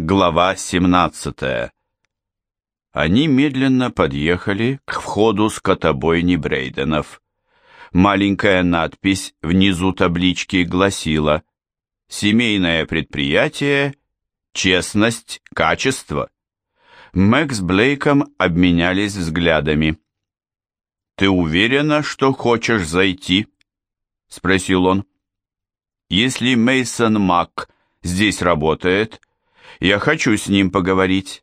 Глава 17 Они медленно подъехали к входу скотобойни Брейденов. Маленькая надпись внизу таблички гласила «Семейное предприятие, честность, качество». Мэг с Блейком обменялись взглядами. «Ты уверена, что хочешь зайти?» — спросил он. «Если Мейсон Мак здесь работает, я хочу с ним поговорить.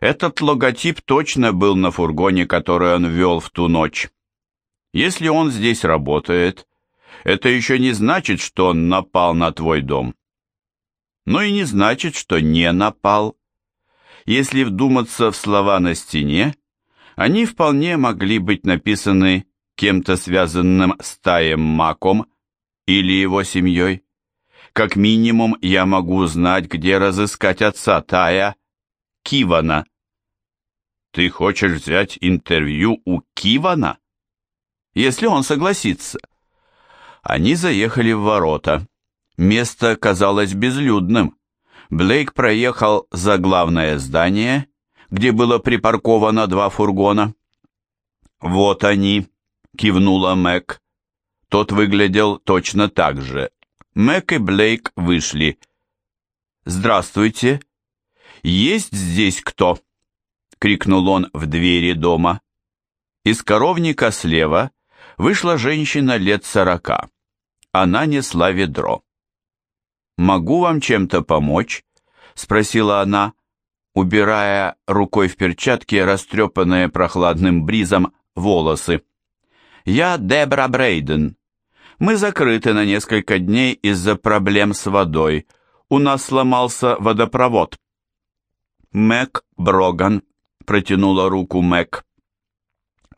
Этот логотип точно был на фургоне, который он вел в ту ночь. Если он здесь работает, это еще не значит, что он напал на твой дом. Но и не значит, что не напал. Если вдуматься в слова на стене, они вполне могли быть написаны кем-то связанным с Таем Маком или его семьей. Как минимум, я могу знать, где разыскать отца Тая, Кивана. Ты хочешь взять интервью у Кивана? Если он согласится. Они заехали в ворота. Место казалось безлюдным. Блейк проехал за главное здание, где было припарковано два фургона. «Вот они», — кивнула Мэг. Тот выглядел точно так же, Мэг и Блейк вышли. «Здравствуйте! Есть здесь кто?» — крикнул он в двери дома. Из коровника слева вышла женщина лет сорока. Она несла ведро. «Могу вам чем-то помочь?» — спросила она, убирая рукой в перчатке растрепанные прохладным бризом волосы. «Я Дебра Брейден. Мы закрыты на несколько дней из-за проблем с водой. У нас сломался водопровод. Мэг Броган протянула руку Мэг.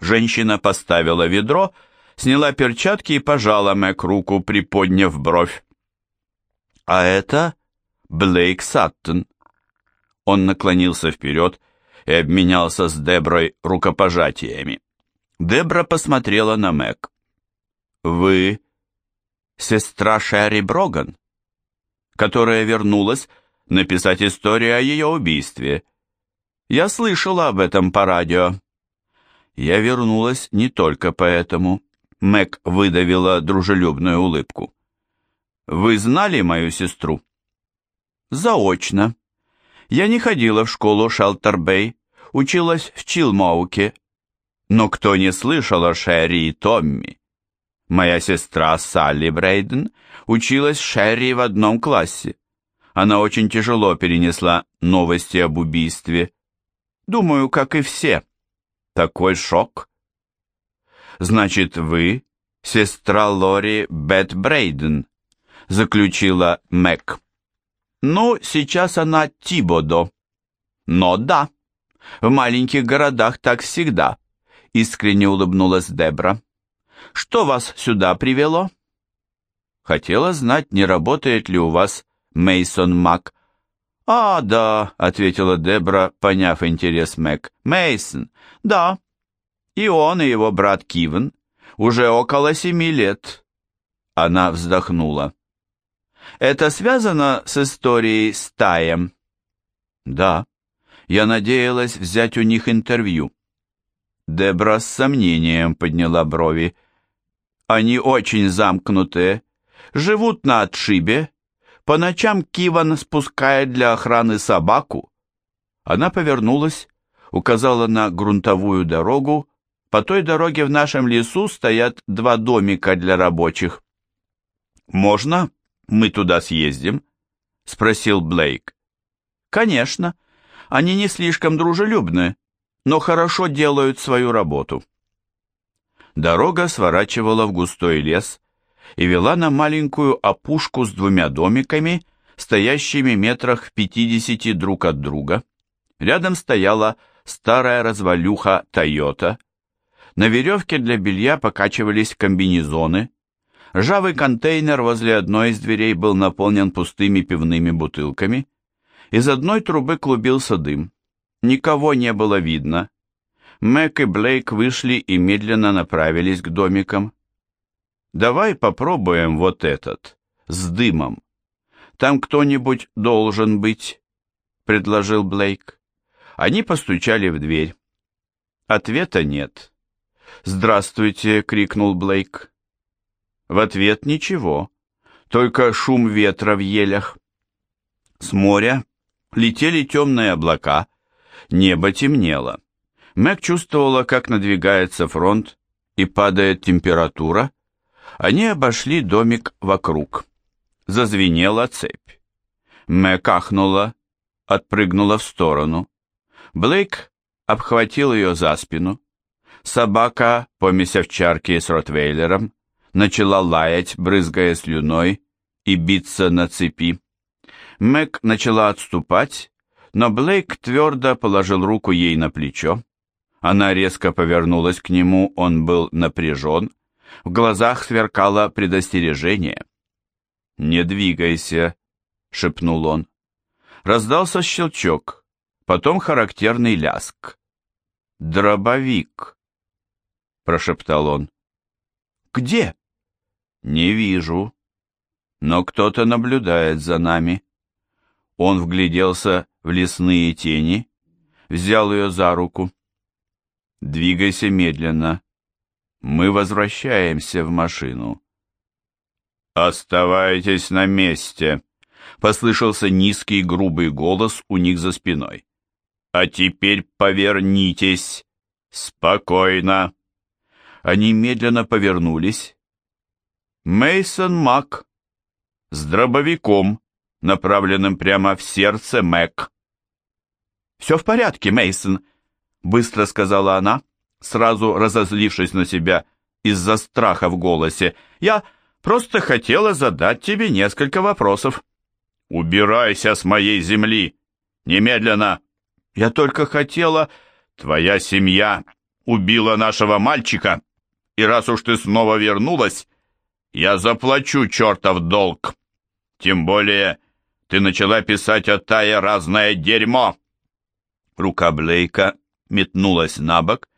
Женщина поставила ведро, сняла перчатки и пожала Мэг руку, приподняв бровь. А это Блейк Саттон. Он наклонился вперед и обменялся с Деброй рукопожатиями. Дебра посмотрела на Мэг. «Вы сестра Шерри Броган, которая вернулась написать историю о ее убийстве. Я слышала об этом по радио. Я вернулась не только поэтому. Мэг выдавила дружелюбную улыбку. Вы знали мою сестру? Заочно. Я не ходила в школу Шелтербей, училась в Чилмоуке. Но кто не слышал о Шерри и Томми? Моя сестра Салли Брейден училась с Шерри в одном классе. Она очень тяжело перенесла новости об убийстве. Думаю, как и все. Такой шок. Значит, вы сестра Лори Бет Брейден, заключила Мэг. Ну, сейчас она Тибодо. Но да, в маленьких городах так всегда, искренне улыбнулась Дебра. Что вас сюда привело?» «Хотела знать, не работает ли у вас Мейсон Мак». «А, да», — ответила Дебра, поняв интерес Мэг. Мейсон, да. И он, и его брат Кивен. Уже около семи лет». Она вздохнула. «Это связано с историей с Таем?» «Да. Я надеялась взять у них интервью». Дебра с сомнением подняла брови. Они очень замкнутые, живут на отшибе. По ночам Киван спускает для охраны собаку. Она повернулась, указала на грунтовую дорогу. По той дороге в нашем лесу стоят два домика для рабочих. «Можно мы туда съездим?» — спросил Блейк. «Конечно. Они не слишком дружелюбны, но хорошо делают свою работу». Дорога сворачивала в густой лес и вела на маленькую опушку с двумя домиками, стоящими метрах в пятидесяти друг от друга. Рядом стояла старая развалюха «Тойота». На веревке для белья покачивались комбинезоны. Ржавый контейнер возле одной из дверей был наполнен пустыми пивными бутылками. Из одной трубы клубился дым. Никого не было видно. Мэг и Блейк вышли и медленно направились к домикам. «Давай попробуем вот этот, с дымом. Там кто-нибудь должен быть», — предложил Блейк. Они постучали в дверь. Ответа нет. «Здравствуйте!» — крикнул Блейк. В ответ ничего, только шум ветра в елях. С моря летели темные облака, небо темнело. Мэг чувствовала, как надвигается фронт и падает температура. Они обошли домик вокруг. Зазвенела цепь. Мэг ахнула, отпрыгнула в сторону. Блейк обхватил ее за спину. Собака, помесь овчарки с ротвейлером, начала лаять, брызгая слюной и биться на цепи. Мэг начала отступать, но Блейк твердо положил руку ей на плечо. Она резко повернулась к нему, он был напряжен. В глазах сверкало предостережение. «Не двигайся», — шепнул он. Раздался щелчок, потом характерный ляск. «Дробовик», — прошептал он. «Где?» «Не вижу, но кто-то наблюдает за нами». Он вгляделся в лесные тени, взял ее за руку. «Двигайся медленно. Мы возвращаемся в машину». «Оставайтесь на месте», — послышался низкий грубый голос у них за спиной. «А теперь повернитесь. Спокойно». Они медленно повернулись Мейсон Мак с дробовиком, направленным прямо в сердце Мэг. «Все в порядке, Мейсон, быстро сказала она, сразу разозлившись на себя из-за страха в голосе. «Я просто хотела задать тебе несколько вопросов». «Убирайся с моей земли! Немедленно!» «Я только хотела...» «Твоя семья убила нашего мальчика, и раз уж ты снова вернулась, я заплачу чертов долг. Тем более ты начала писать о Тае разное дерьмо. Рука Блейка метнулась на бок,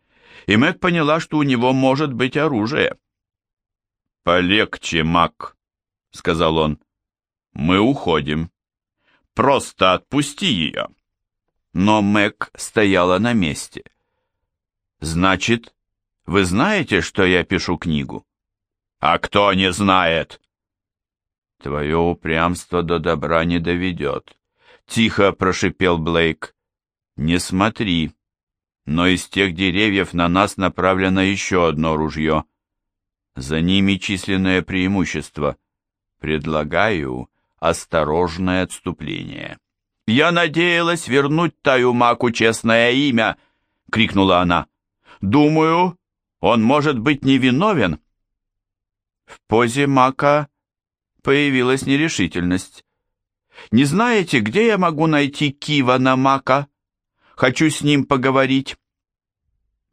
и Мэг поняла, что у него может быть оружие. «Полегче, Мак», — сказал он. «Мы уходим. Просто отпусти ее». Но Мэг стояла на месте. «Значит, вы знаете, что я пишу книгу?» А кто не знает? Твое упрямство до добра не доведет. Тихо прошипел Блейк. Не смотри. Но из тех деревьев на нас направлено еще одно ружье. За ними численное преимущество. Предлагаю осторожное отступление. «Я надеялась вернуть Таю Маку честное имя!» — крикнула она. «Думаю, он может быть невиновен, в позе Мака появилась нерешительность. «Не знаете, где я могу найти Кивана Мака? Хочу с ним поговорить».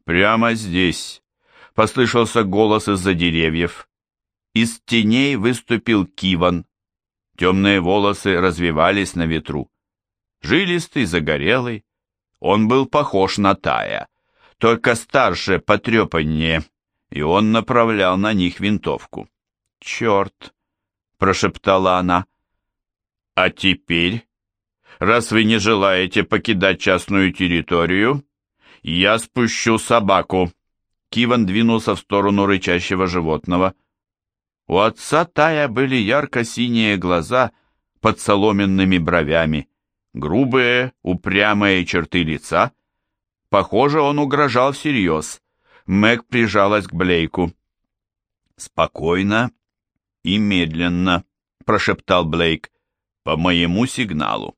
«Прямо здесь», — послышался голос из-за деревьев. Из теней выступил Киван. Темные волосы развивались на ветру. Жилистый, загорелый. Он был похож на Тая, только старше, потрепаннее и он направлял на них винтовку. «Черт!» — прошептала она. «А теперь, раз вы не желаете покидать частную территорию, я спущу собаку». Киван двинулся в сторону рычащего животного. У отца Тая были ярко-синие глаза под соломенными бровями, грубые, упрямые черты лица. Похоже, он угрожал всерьез. Мэг прижалась к Блейку. «Спокойно и медленно», — прошептал Блейк, — «по моему сигналу».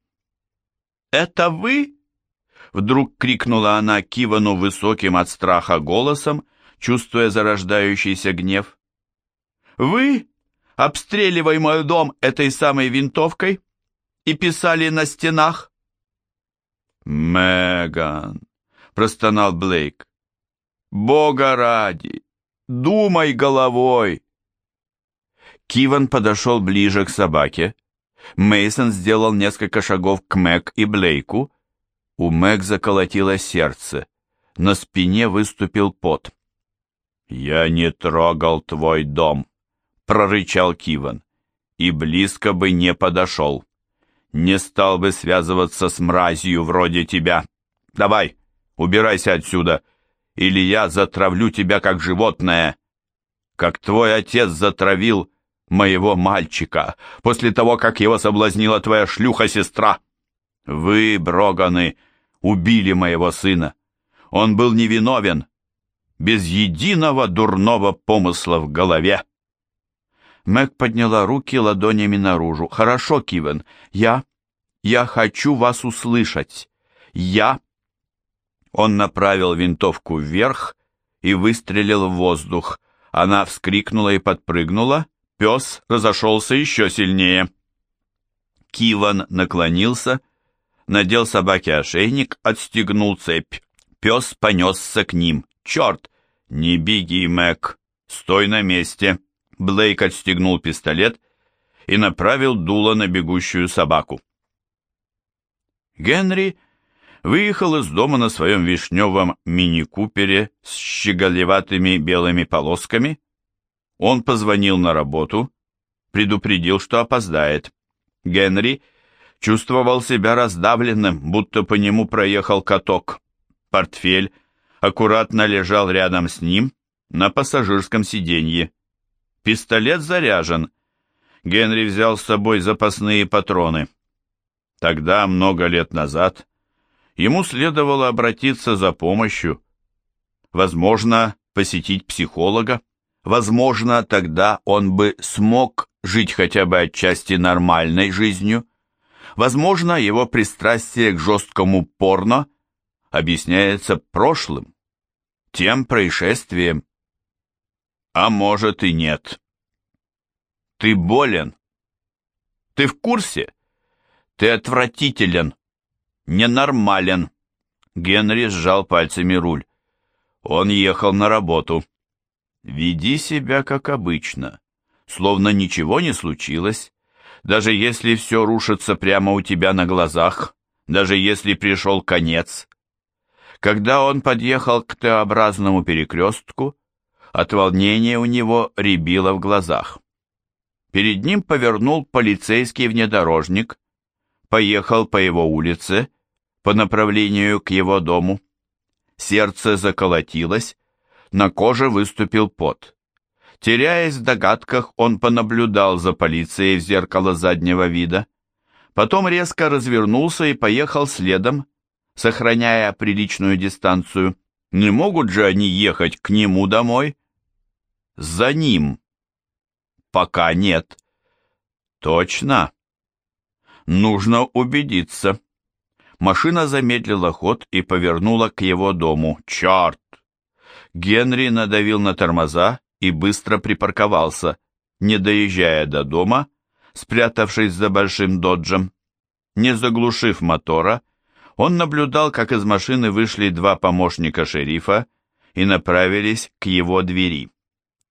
«Это вы?» — вдруг крикнула она Кивану высоким от страха голосом, чувствуя зарождающийся гнев. «Вы, обстреливая мой дом этой самой винтовкой, и писали на стенах?» «Меган», — простонал Блейк, Бога ради! Думай головой!» Киван подошел ближе к собаке. Мейсон сделал несколько шагов к Мэг и Блейку. У Мэг заколотило сердце. На спине выступил пот. «Я не трогал твой дом», — прорычал Киван, — «и близко бы не подошел. Не стал бы связываться с мразью вроде тебя. Давай, убирайся отсюда, или я затравлю тебя как животное, как твой отец затравил моего мальчика после того, как его соблазнила твоя шлюха-сестра. Вы, Броганы, убили моего сына. Он был невиновен, без единого дурного помысла в голове. Мэг подняла руки ладонями наружу. «Хорошо, Кивен, я... я хочу вас услышать. Я...» Он направил винтовку вверх и выстрелил в воздух. Она вскрикнула и подпрыгнула. Пес разошелся еще сильнее. Киван наклонился, надел собаке ошейник, отстегнул цепь. Пес понесся к ним. «Черт! Не беги, Мэг! Стой на месте!» Блейк отстегнул пистолет и направил дуло на бегущую собаку. Генри выехал из дома на своем вишневом мини-купере с щеголеватыми белыми полосками. Он позвонил на работу, предупредил, что опоздает. Генри чувствовал себя раздавленным, будто по нему проехал каток. Портфель аккуратно лежал рядом с ним на пассажирском сиденье. Пистолет заряжен. Генри взял с собой запасные патроны. Тогда, много лет назад, ему следовало обратиться за помощью. Возможно, посетить психолога. Возможно, тогда он бы смог жить хотя бы отчасти нормальной жизнью. Возможно, его пристрастие к жесткому порно объясняется прошлым, тем происшествием, а может и нет. Ты болен. Ты в курсе? Ты отвратителен. Ненормален. Генри сжал пальцами руль. Он ехал на работу. Веди себя как обычно, словно ничего не случилось, даже если все рушится прямо у тебя на глазах, даже если пришел конец. Когда он подъехал к Т-образному перекрестку, от волнения у него рябило в глазах. Перед ним повернул полицейский внедорожник, поехал по его улице, по направлению к его дому. Сердце заколотилось, на коже выступил пот. Теряясь в догадках, он понаблюдал за полицией в зеркало заднего вида. Потом резко развернулся и поехал следом, сохраняя приличную дистанцию. Не могут же они ехать к нему домой? за ним? Пока нет. Точно. Нужно убедиться. Машина замедлила ход и повернула к его дому. Черт! Генри надавил на тормоза и быстро припарковался, не доезжая до дома, спрятавшись за большим доджем. Не заглушив мотора, он наблюдал, как из машины вышли два помощника шерифа и направились к его двери.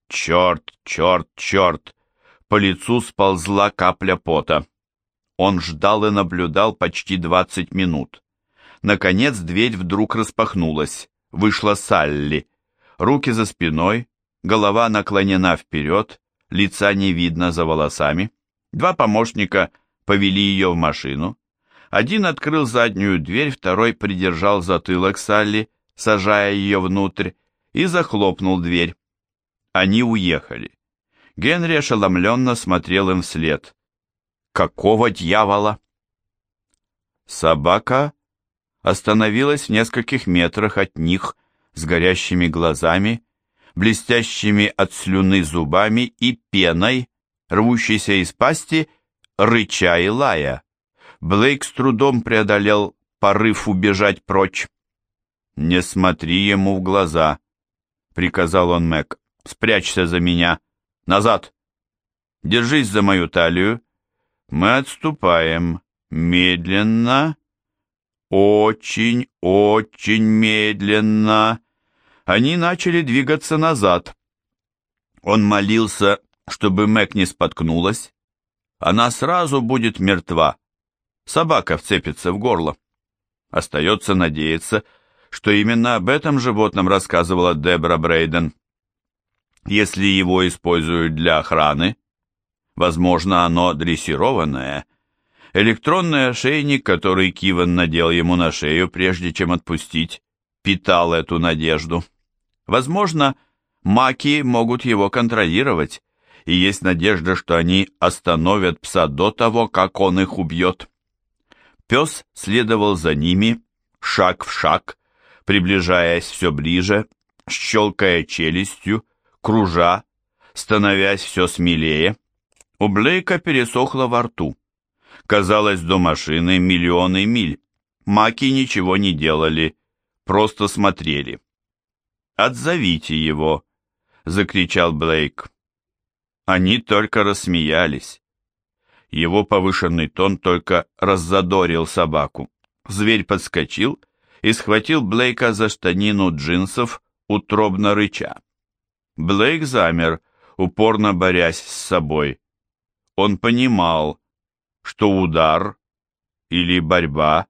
Черт, черт, черт! По лицу сползла капля пота. Он ждал и наблюдал почти двадцать минут. Наконец дверь вдруг распахнулась. Вышла Салли. Руки за спиной, голова наклонена вперед, лица не видно за волосами. Два помощника повели ее в машину. Один открыл заднюю дверь, второй придержал затылок Салли, сажая ее внутрь, и захлопнул дверь. Они уехали. Генри ошеломленно смотрел им вслед. «Какого дьявола?» Собака остановилась в нескольких метрах от них с горящими глазами, блестящими от слюны зубами и пеной, рвущейся из пасти, рыча и лая. Блейк с трудом преодолел порыв убежать прочь. «Не смотри ему в глаза», — приказал он Мэг. Спрячься за меня. Назад. Держись за мою талию. Мы отступаем. Медленно. Очень, очень медленно. Они начали двигаться назад. Он молился, чтобы Мэг не споткнулась. Она сразу будет мертва. Собака вцепится в горло. Остается надеяться, что именно об этом животном рассказывала Дебра Брейден. Если его используют для охраны, возможно, оно дрессированное, Электронный ошейник, который Киван надел ему на шею, прежде чем отпустить, питал эту надежду. Возможно, маки могут его контролировать, и есть надежда, что они остановят пса до того, как он их убьет. Пес следовал за ними, шаг в шаг, приближаясь все ближе, щелкая челюстью, кружа, становясь все смелее. У Блейка пересохло во рту. Казалось, до машины миллионы миль. Маки ничего не делали, просто смотрели. «Отзовите его!» — закричал Блейк. Они только рассмеялись. Его повышенный тон только раззадорил собаку. Зверь подскочил и схватил Блейка за штанину джинсов, утробно рыча. Блейк замер, упорно борясь с собой. Он понимал, что удар или борьба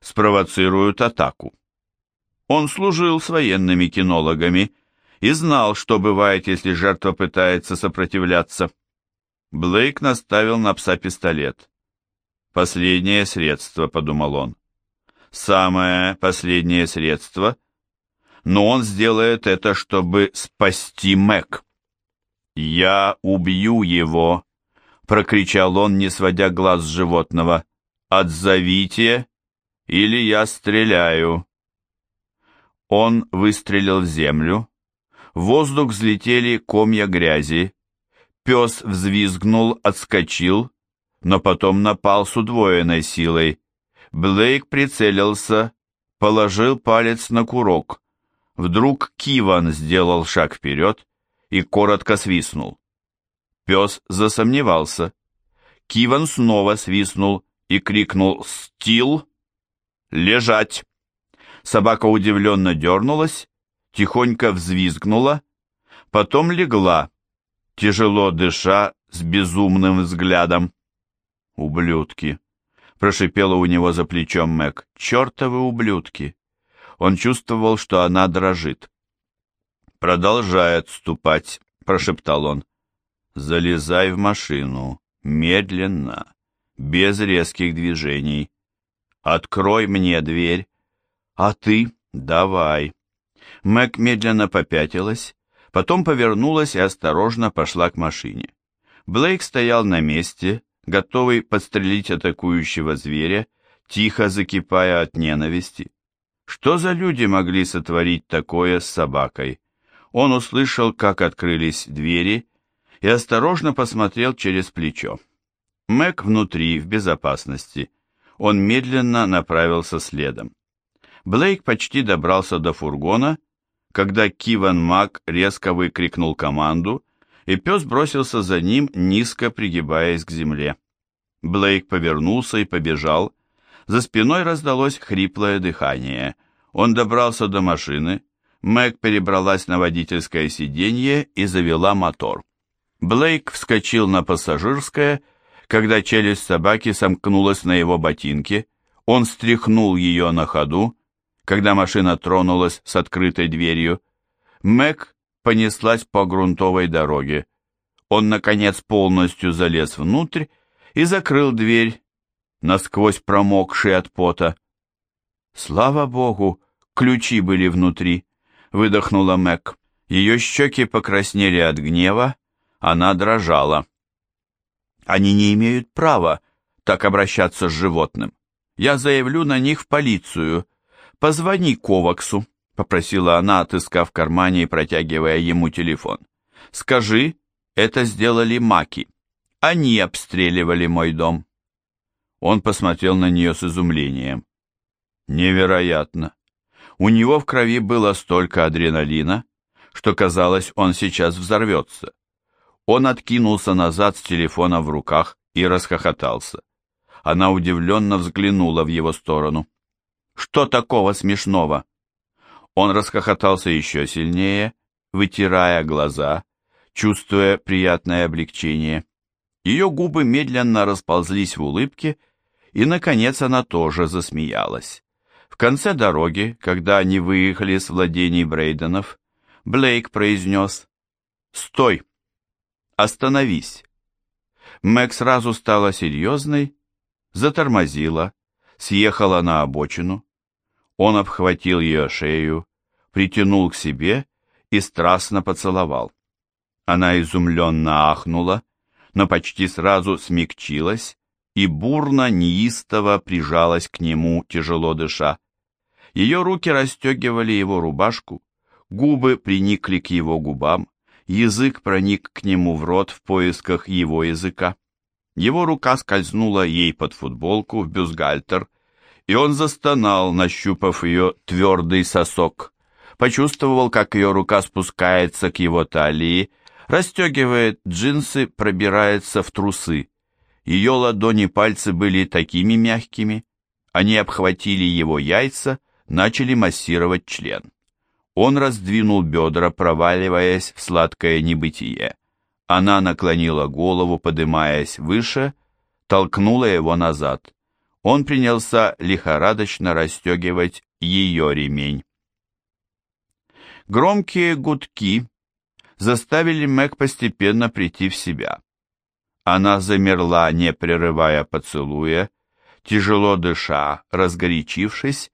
спровоцируют атаку. Он служил с военными кинологами и знал, что бывает, если жертва пытается сопротивляться. Блейк наставил на пса пистолет. «Последнее средство», — подумал он. «Самое последнее средство, но он сделает это, чтобы спасти Мэг». «Я убью его», — прокричал он, не сводя глаз с животного. «Отзовите, или я стреляю». Он выстрелил в землю. В воздух взлетели комья грязи. Пес взвизгнул, отскочил, но потом напал с удвоенной силой. Блейк прицелился, положил палец на курок. Вдруг Киван сделал шаг вперед и коротко свистнул. Пес засомневался. Киван снова свистнул и крикнул «Стил! Лежать!» Собака удивленно дернулась, тихонько взвизгнула, потом легла, тяжело дыша, с безумным взглядом. «Ублюдки!» — прошипела у него за плечом Мэг. «Чертовы ублюдки!» Он чувствовал, что она дрожит. «Продолжай отступать», — прошептал он. «Залезай в машину, медленно, без резких движений. Открой мне дверь. А ты давай». Мэг медленно попятилась, потом повернулась и осторожно пошла к машине. Блейк стоял на месте, готовый подстрелить атакующего зверя, тихо закипая от ненависти. Что за люди могли сотворить такое с собакой? Он услышал, как открылись двери, и осторожно посмотрел через плечо. Мэг внутри, в безопасности. Он медленно направился следом. Блейк почти добрался до фургона, когда Киван Мак резко выкрикнул команду, и пес бросился за ним, низко пригибаясь к земле. Блейк повернулся и побежал. За спиной раздалось хриплое дыхание. Он добрался до машины. Мэг перебралась на водительское сиденье и завела мотор. Блейк вскочил на пассажирское, когда челюсть собаки сомкнулась на его ботинке. Он стряхнул ее на ходу, когда машина тронулась с открытой дверью. Мэг понеслась по грунтовой дороге. Он, наконец, полностью залез внутрь и закрыл дверь, насквозь промокший от пота. «Слава богу, ключи были внутри», — выдохнула Мэг. Ее щеки покраснели от гнева, она дрожала. «Они не имеют права так обращаться с животным. Я заявлю на них в полицию», «Позвони Коваксу», — попросила она, отыскав в кармане и протягивая ему телефон. «Скажи, это сделали маки. Они обстреливали мой дом». Он посмотрел на нее с изумлением. «Невероятно! У него в крови было столько адреналина, что казалось, он сейчас взорвется. Он откинулся назад с телефона в руках и расхохотался. Она удивленно взглянула в его сторону. Что такого смешного? Он расхохотался еще сильнее, вытирая глаза, чувствуя приятное облегчение. Ее губы медленно расползлись в улыбке, и, наконец, она тоже засмеялась. В конце дороги, когда они выехали с владений Брейденов, Блейк произнес «Стой! Остановись!» Мэг сразу стала серьезной, затормозила, съехала на обочину. Он обхватил ее шею, притянул к себе и страстно поцеловал. Она изумленно ахнула, но почти сразу смягчилась и бурно, неистово прижалась к нему, тяжело дыша. Ее руки расстегивали его рубашку, губы приникли к его губам, язык проник к нему в рот в поисках его языка. Его рука скользнула ей под футболку в бюстгальтер, и он застонал, нащупав ее твердый сосок. Почувствовал, как ее рука спускается к его талии, расстегивает джинсы, пробирается в трусы. Ее ладони пальцы были такими мягкими, они обхватили его яйца, начали массировать член. Он раздвинул бедра, проваливаясь в сладкое небытие. Она наклонила голову, подымаясь выше, толкнула его назад. Он принялся лихорадочно расстегивать ее ремень. Громкие гудки заставили Мэг постепенно прийти в себя. Она замерла, не прерывая поцелуя, тяжело дыша, разгорячившись,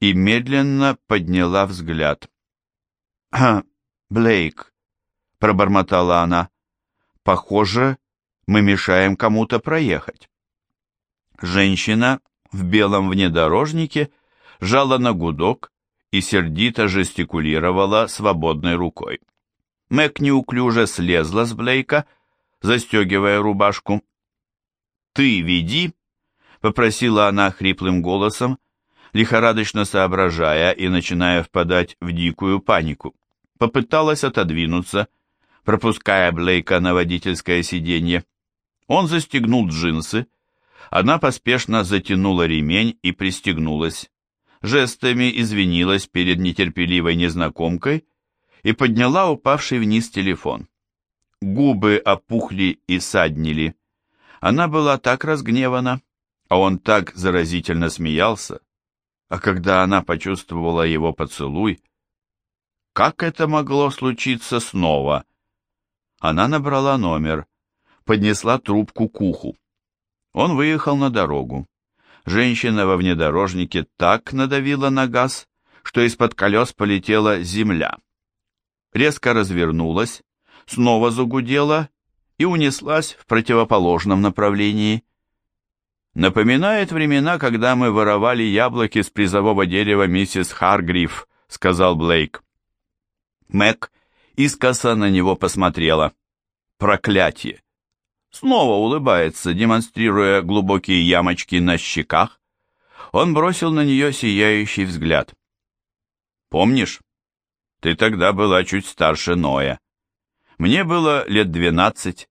и медленно подняла взгляд. Блейк», — пробормотала она, — «похоже, мы мешаем кому-то проехать». Женщина в белом внедорожнике жала на гудок и сердито жестикулировала свободной рукой. Мэг неуклюже слезла с Блейка, застегивая рубашку. «Ты веди», — попросила она хриплым голосом, лихорадочно соображая и начиная впадать в дикую панику попыталась отодвинуться, пропуская Блейка на водительское сиденье. Он застегнул джинсы, она поспешно затянула ремень и пристегнулась, жестами извинилась перед нетерпеливой незнакомкой и подняла упавший вниз телефон. Губы опухли и саднили. Она была так разгневана, а он так заразительно смеялся. А когда она почувствовала его поцелуй, как это могло случиться снова? Она набрала номер, поднесла трубку к уху. Он выехал на дорогу. Женщина во внедорожнике так надавила на газ, что из-под колес полетела земля. Резко развернулась, снова загудела и унеслась в противоположном направлении. «Напоминает времена, когда мы воровали яблоки с призового дерева миссис Харгриф», — сказал Блейк. Мэг искоса на него посмотрела. Проклятие! Снова улыбается, демонстрируя глубокие ямочки на щеках. Он бросил на нее сияющий взгляд. «Помнишь? Ты тогда была чуть старше Ноя. Мне было лет двенадцать.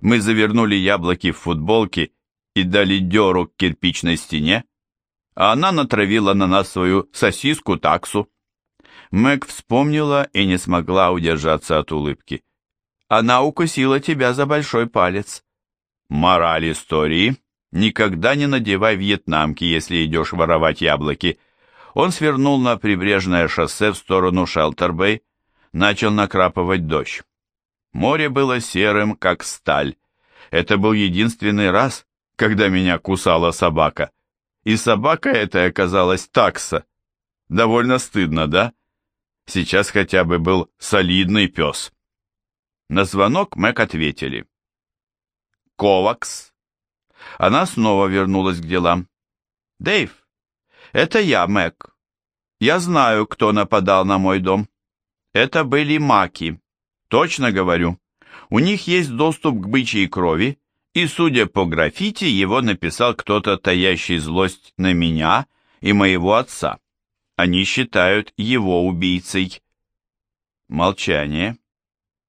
Мы завернули яблоки в футболки и дали дёру к кирпичной стене, а она натравила на нас свою сосиску-таксу. Мэг вспомнила и не смогла удержаться от улыбки. Она укусила тебя за большой палец. Мораль истории. Никогда не надевай вьетнамки, если идешь воровать яблоки. Он свернул на прибрежное шоссе в сторону Шелтербэй, начал накрапывать дождь. Море было серым, как сталь. Это был единственный раз, когда меня кусала собака. И собака эта оказалась такса. Довольно стыдно, да? Сейчас хотя бы был солидный пес. На звонок Мэг ответили. «Ковакс». Она снова вернулась к делам. «Дэйв, это я, Мэг. Я знаю, кто нападал на мой дом. Это были маки. Точно говорю. У них есть доступ к бычьей крови, и, судя по граффити, его написал кто-то, таящий злость на меня и моего отца. Они считают его убийцей. Молчание.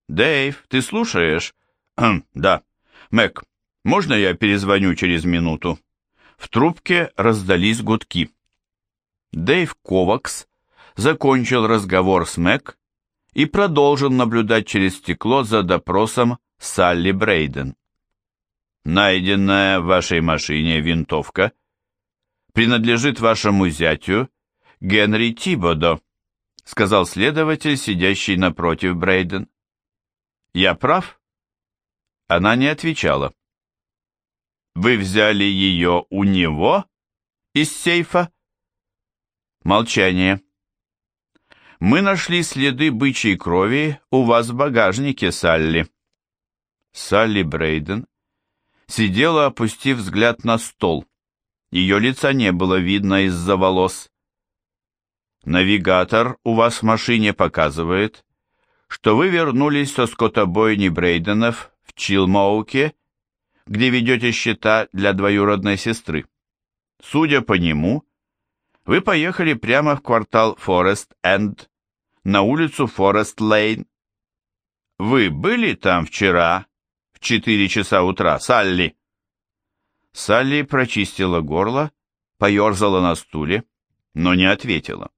«Дэйв, ты слушаешь?» «Хм, «Да». «Мэг, можно я перезвоню через минуту?» В трубке раздались гудки. Дэйв Ковакс закончил разговор с Мэг и продолжил наблюдать через стекло за допросом Салли Брейден. «Найденная в вашей машине винтовка принадлежит вашему зятю Генри Тибодо», сказал следователь, сидящий напротив Брейден. «Я прав?» Она не отвечала. Вы взяли ее у него? Из сейфа? Молчание. Мы нашли следы бычьей крови у вас в багажнике, Салли. Салли Брейден сидела, опустив взгляд на стол. Ее лица не было видно из-за волос. Навигатор у вас в машине показывает, что вы вернулись со скотобойни Брейденов в Чилмоуке, где ведете счета для двоюродной сестры. Судя по нему, вы поехали прямо в квартал Форест-Энд, на улицу Форест-Лейн. Вы были там вчера в четыре часа утра, Салли?» Салли прочистила горло, поерзала на стуле, но не ответила.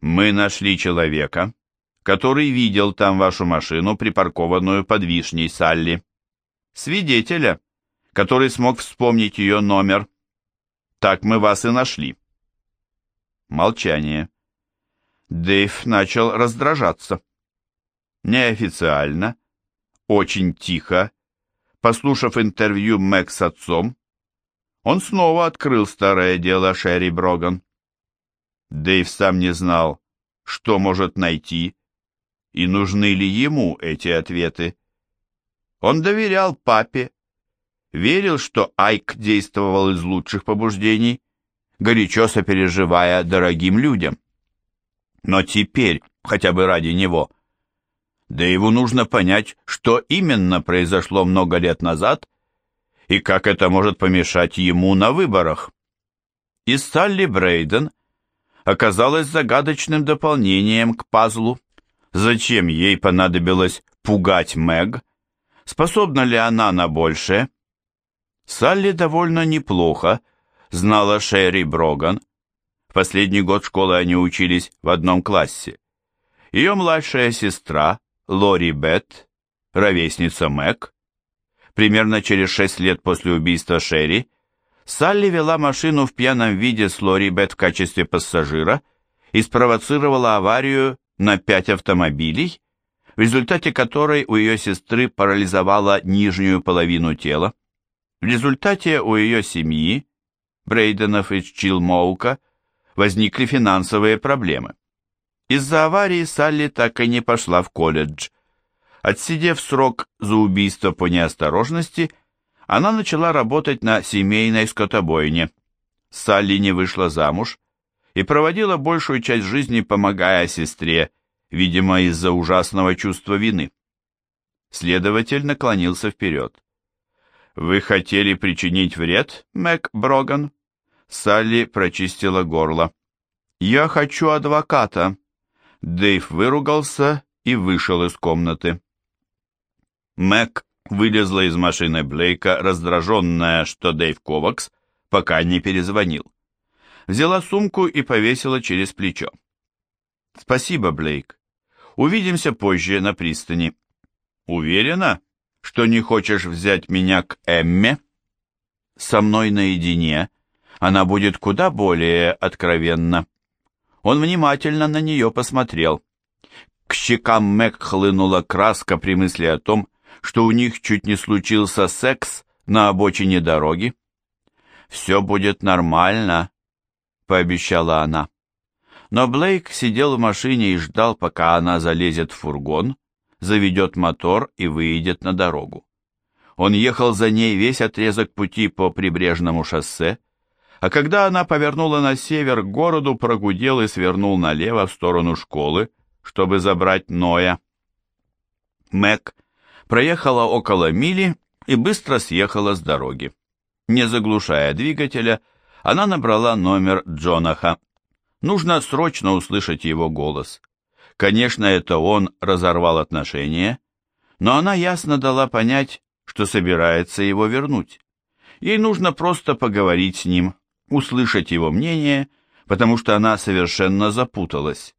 «Мы нашли человека, который видел там вашу машину, припаркованную под вишней, Салли. Свидетеля, который смог вспомнить ее номер. Так мы вас и нашли». Молчание. Дэйв начал раздражаться. Неофициально, очень тихо, послушав интервью Мэг с отцом, он снова открыл старое дело Шерри Броган. Дэйв сам не знал, что может найти, и нужны ли ему эти ответы. Он доверял папе, верил, что Айк действовал из лучших побуждений, горячо сопереживая дорогим людям. Но теперь, хотя бы ради него, да ему нужно понять, что именно произошло много лет назад и как это может помешать ему на выборах. И Салли Брейден оказалась загадочным дополнением к пазлу. Зачем ей понадобилось пугать Мэг? Способна ли она на большее? Салли довольно неплохо знала Шерри Броган. В последний год школы они учились в одном классе. Ее младшая сестра, Лори Бет, ровесница Мэг. Примерно через шесть лет после убийства Шерри, Салли вела машину в пьяном виде с Лори Бет в качестве пассажира и спровоцировала аварию на пять автомобилей, в результате которой у ее сестры парализовала нижнюю половину тела. В результате у ее семьи, Брейденов из Чилмоука, возникли финансовые проблемы. Из-за аварии Салли так и не пошла в колледж. Отсидев срок за убийство по неосторожности, она начала работать на семейной скотобойне. Салли не вышла замуж и проводила большую часть жизни, помогая сестре, видимо, из-за ужасного чувства вины. Следователь наклонился вперед. «Вы хотели причинить вред, Мэг Броган?» Салли прочистила горло. «Я хочу адвоката», Дэйв выругался и вышел из комнаты. Мэг вылезла из машины Блейка, раздраженная, что Дэйв Ковакс пока не перезвонил. Взяла сумку и повесила через плечо. «Спасибо, Блейк. Увидимся позже на пристани». «Уверена, что не хочешь взять меня к Эмме?» «Со мной наедине. Она будет куда более откровенна». Он внимательно на нее посмотрел. К щекам Мэг хлынула краска при мысли о том, что у них чуть не случился секс на обочине дороги. «Все будет нормально», — пообещала она. Но Блейк сидел в машине и ждал, пока она залезет в фургон, заведет мотор и выйдет на дорогу. Он ехал за ней весь отрезок пути по прибрежному шоссе, а когда она повернула на север к городу, прогудел и свернул налево в сторону школы, чтобы забрать Ноя. Мэг проехала около мили и быстро съехала с дороги. Не заглушая двигателя, она набрала номер Джонаха. Нужно срочно услышать его голос. Конечно, это он разорвал отношения, но она ясно дала понять, что собирается его вернуть. Ей нужно просто поговорить с ним, услышать его мнение, потому что она совершенно запуталась.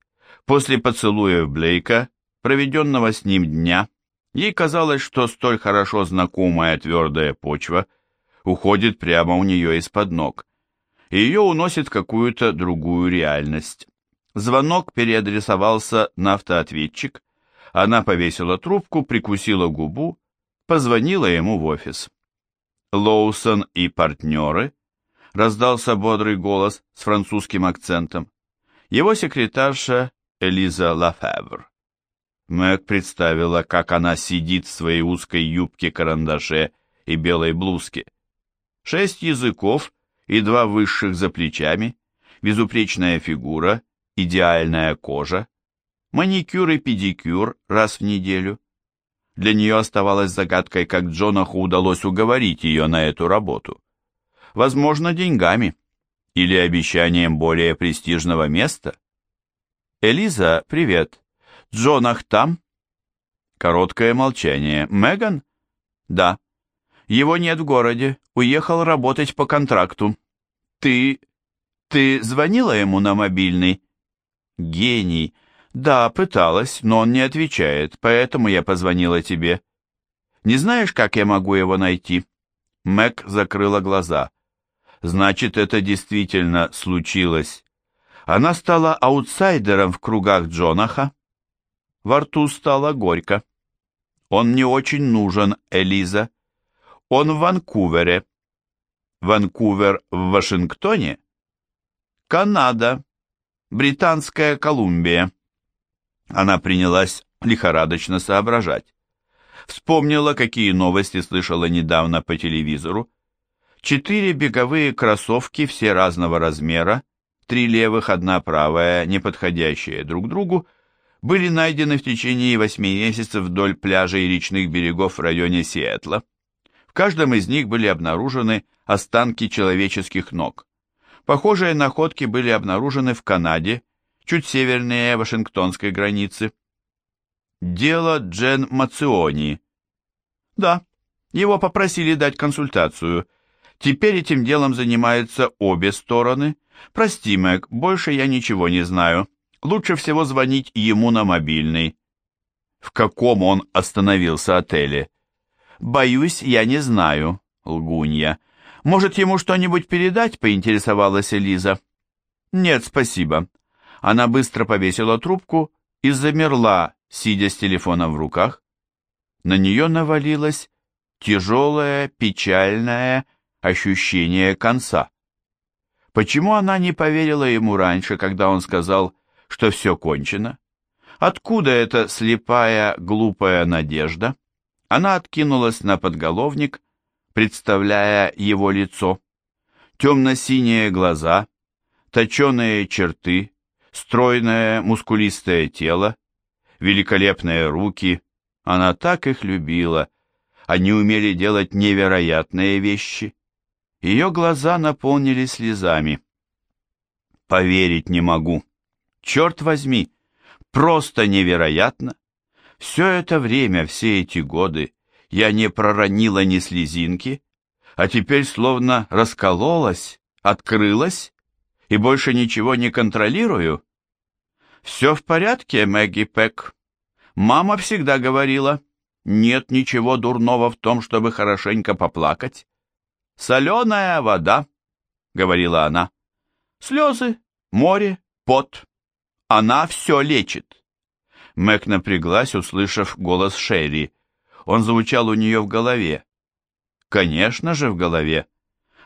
После поцелуя Блейка, проведенного с ним дня, ей казалось, что столь хорошо знакомая твердая почва уходит прямо у нее из-под ног, и ее уносит в какую-то другую реальность. Звонок переадресовался на автоответчик, она повесила трубку, прикусила губу, позвонила ему в офис. Лоусон и партнеры?» — раздался бодрый голос с французским акцентом. Его секретарша Элиза Лафевр. Мэг представила, как она сидит в своей узкой юбке-карандаше и белой блузке. Шесть языков и два высших за плечами, безупречная фигура, идеальная кожа, маникюр и педикюр раз в неделю. Для нее оставалось загадкой, как Джонаху удалось уговорить ее на эту работу. Возможно, деньгами или обещанием более престижного места. «Элиза, привет. Джонах там?» Короткое молчание. «Меган?» «Да». «Его нет в городе. Уехал работать по контракту». «Ты... ты звонила ему на мобильный?» «Гений. Да, пыталась, но он не отвечает, поэтому я позвонила тебе. Не знаешь, как я могу его найти?» Мэг закрыла глаза. «Значит, это действительно случилось. Она стала аутсайдером в кругах Джонаха. Во рту стало горько. Он мне очень нужен, Элиза. Он в Ванкувере. Ванкувер в Вашингтоне? Канада. Британская Колумбия. Она принялась лихорадочно соображать. Вспомнила, какие новости слышала недавно по телевизору. Четыре беговые кроссовки, все разного размера, три левых, одна правая, не подходящие друг другу, были найдены в течение восьми месяцев вдоль пляжей и речных берегов в районе Сиэтла. В каждом из них были обнаружены останки человеческих ног. Похожие находки были обнаружены в Канаде, чуть севернее Вашингтонской границы. Дело Джен Мациони. Да, его попросили дать консультацию. Теперь этим делом занимаются обе стороны. Прости, Мэг, больше я ничего не знаю. Лучше всего звонить ему на мобильный. В каком он остановился отеле? Боюсь, я не знаю, лгунья. Может, ему что-нибудь передать, поинтересовалась Элиза. Нет, спасибо. Она быстро повесила трубку и замерла, сидя с телефоном в руках. На нее навалилось тяжелое, печальное ощущение конца. Почему она не поверила ему раньше, когда он сказал, что все кончено? Откуда эта слепая, глупая надежда? Она откинулась на подголовник, представляя его лицо. Темно-синие глаза, точеные черты, стройное мускулистое тело, великолепные руки. Она так их любила. Они умели делать невероятные вещи. Ее глаза наполнились слезами. Поверить не могу. Черт возьми, просто невероятно. Все это время, все эти годы, я не проронила ни слезинки, а теперь словно раскололась, открылась и больше ничего не контролирую. Все в порядке, Мэгги Пэк. Мама всегда говорила, нет ничего дурного в том, чтобы хорошенько поплакать. «Соленая вода», — говорила она. «Слезы, море, пот. Она все лечит». Мэг напряглась, услышав голос Шерри. Он звучал у нее в голове. Конечно же, в голове.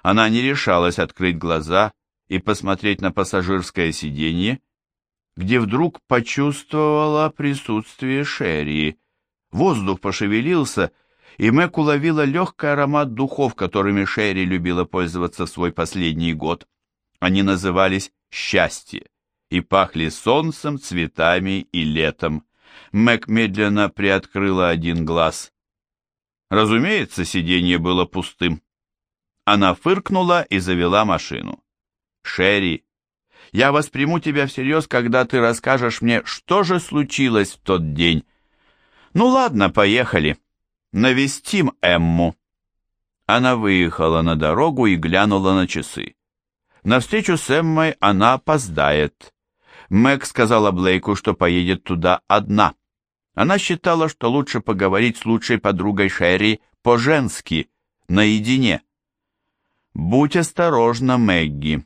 Она не решалась открыть глаза и посмотреть на пассажирское сиденье, где вдруг почувствовала присутствие Шерри. Воздух пошевелился, и Мэг уловила легкий аромат духов, которыми Шерри любила пользоваться в свой последний год. Они назывались «Счастье» и пахли солнцем, цветами и летом. Мэг медленно приоткрыла один глаз. Разумеется, сиденье было пустым. Она фыркнула и завела машину. «Шерри, я восприму тебя всерьез, когда ты расскажешь мне, что же случилось в тот день. Ну ладно, поехали». Навестим Эмму. Она выехала на дорогу и глянула на часы. На встречу с Эммой она опоздает. Мэг сказала Блейку, что поедет туда одна. Она считала, что лучше поговорить с лучшей подругой Шерри по-женски, наедине. «Будь осторожна, Мэгги.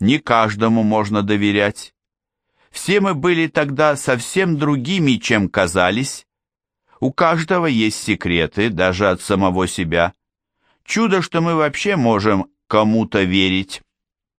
Не каждому можно доверять. Все мы были тогда совсем другими, чем казались. У каждого есть секреты, даже от самого себя. Чудо, что мы вообще можем кому-то верить.